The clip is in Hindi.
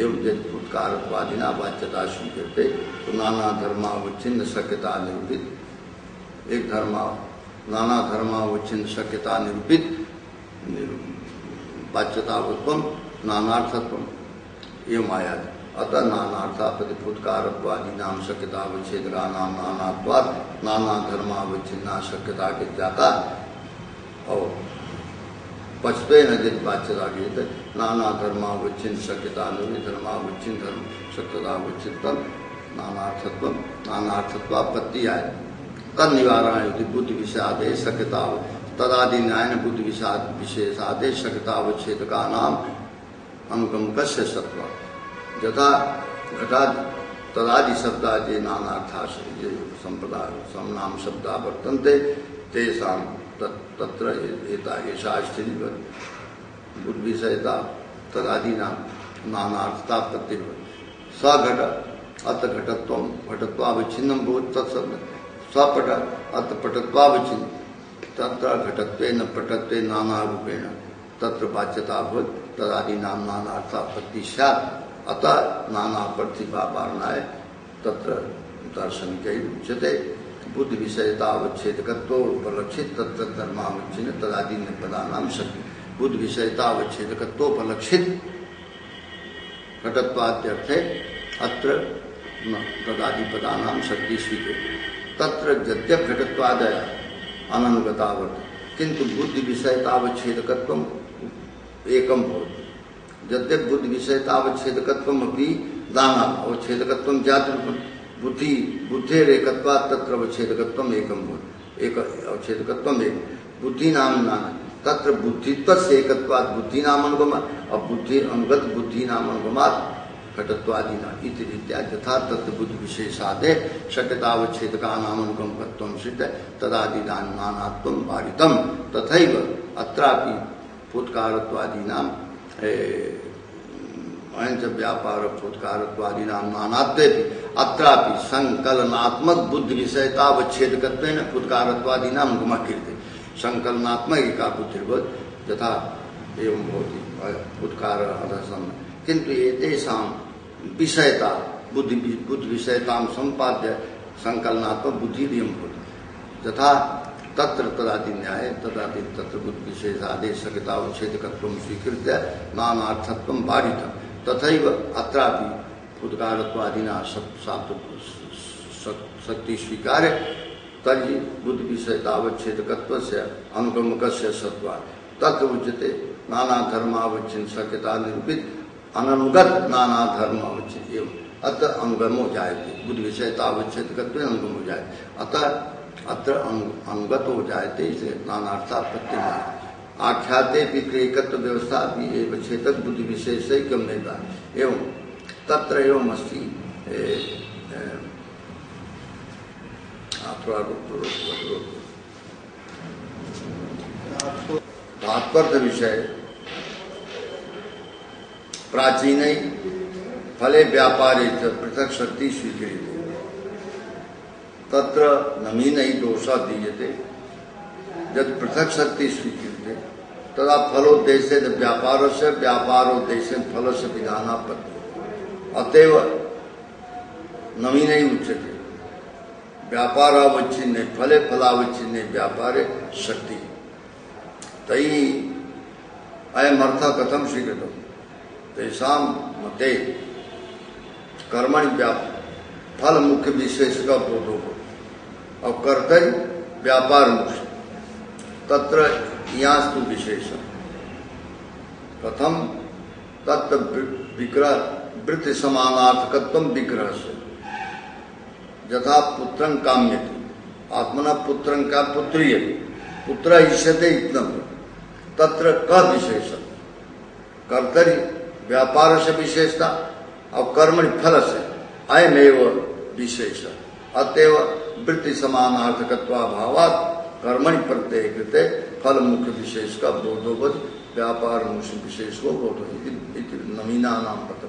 एवं फुटकारत्वादिना वाच्यता स्वीकृते तो नाना धर्मावच्छिन्न शक्यता निरूपित एक धर्म, नाना धर्मावच्छिन्न शक्यता निरूपित वाच्यतावत्व, नानार्थत्व, एवं आया अतः नानार्था प्रतिफुटकारत्वादि नाम शक्यतावच्छेद का नाम नानात्वाद नाना धर्मावच्छिन्ना शक्यता के जाता और पचपे न जित बाच्यता गीत नाना धर्मावच्छिन्न शक्यता नुनि धर्मावच्छिन्न धर्म शक्यतावच्छिन्न नानार्थत्व नानार्थत्वापत्ति आय। तद निवारण यदि बुद्धि विषादे शक्यता तदादि न्याय बुद्धि विषाद विशेषादे शक्यतावच्छेद का नाम अनुगम कस्य सत्व यथा घटा तदादि शब्दादि नानार्था ये संप्रदाय समनाम शब्दा वर्तन्ते। तेषां तत्र एता एषा स्थिति बुद्धिविषयता तदादीना नानार्थता स घट अत घटत्व घटत्वावच्छिन्नं भूत् तत्शब्द स्वपट अत पटत्वावच्छिन्न तत्र घटत्वेन पटत्वे नानारूपेण तत्र वाच्यता भवत् तदादीनां नानार्थापत्ति स्यात्। अतः नाना प्रतिभा वारणाय तत्र दार्शनिकै उच्यते। बुद्ध विषयतावच्छेदकत्व उपलक्षित तत्र धर्मावच्छिन्न तदादीन पदानाम शक्ति। बुद्ध विषयतावच्छेदकत्वोपलक्षित घटत्वाद्यर्थे अत्र तदादि पदानाम शक्ति स्वीकृत तत्र यद्यप घटत्वादय अननुगतावर्त किंतु बुद्धि विषयतावच्छेदकत्व एकम भवति। यद्यप बुद्धि विषयतावच्छेदकत्वम अपि दाना अवच्छेदकत्वम जातरूपम बुद्धि बुद्धेर एकत्वा तत्र अवच्छेदकत्वम एकम भवति। एक अवच्छेदकत्वम एक। बुद्धि नाम। नाना तत्र बुद्धित्व से एकत्वाद बुद्धि नाम अनुगम और बुद्धि अनुगत बुद्धि नाम अनुगमात घटत्वादिना इति रीत्या यथा तत्र बुद्धि विशेषादे शक्यतावच्छेद का नाम अनुगम सिद्ध तदादि नानात्व बारितम तथैव अत्रापि फुत्कारत्वादीनाम अयंच व्यापार फुत्कारत्वादी नाम नानात्वे अत्रापि संकलनात्मक बुद्धि विषयतावच्छेदकत्वेन फुत्कारत्वादी नाम गुमकीर्ति। संकलनात्मक का बुद्धिर्भवत यथा एवं भवति। फुत्कार किंतु एतेषां विषयता, बुद्धि बुद्धि विषयता संपाद्य संकलनात्मक बुद्धि भवति। यथा तत्र तदादि न्याय तदादि तत्र बुद्ध विशेषादेशकता उच्छेदकत्वं स्वीकृत्य नानार्थत्वं बाधितम्। तथैव अत्रापि फुदकारत्वादिना शक्ति स्वीकार तर्हि बुद्ध विषय विषयतावच्छेदकत्व से अनुगमक से सत्वा तत्र उच्यते नाना धर्मावच्छिन्न शक्यता निरूपित अनुगत नाना धर्म अवच्छिन्न एवं। अतः अनुगमो जायते बुद्ध विषय विषयतावच्छेदकत्व अनुगम हो जाए अतः अत्र अनुगत हो जायते इसे नानार्था प्रत्यय आख्याते विक्रियकत्व व्यवस्था भी एवं छेतक बुद्धि विशेष से क्यों नहीं था एवं तत्र एवं अस्ति तात्पर्य विषय प्राचीन फले व्यापारे पृथक शक्ति स्वीक्रिय तत्र नमीन दोषा दीयते जब पृथक शक्ति स्वीकृत तदा फलोद्देश्य व्यापार से व्यापारोद्देश्य फल से विधानापत्ति अतएव नवीन ही व्यापार अवच्छिन्न फले, फलावच्छिन्न व्यापारे शक्ति। तई अयम अर्थ कथम स्वीकृत तेषा मते कर्मणि फल मुख्य विशेष का बोधो हो और कर्तव्य व्यापार मुख्य। तत्र यास्तु विशेष। प्रथम तत्व विग्रह वृत्ति समानार्थकत्व विग्रह से यथा पुत्रं काम्य आत्मना पुत्रं का पुत्रीय पुत्र इष्यते इतम तत्र क विशेष। कर्तरी व्यापार से विशेषता और कर्मणि फल से अयमेव विशेष। अतएव वृत्ति समानार्थकत्वाभावात् कर्मणि प्रत्यय कृते फल मुख्य विशेष का बोधोवध व्यापार मुख्य विशेष को बोधो नवीना नाम पत्र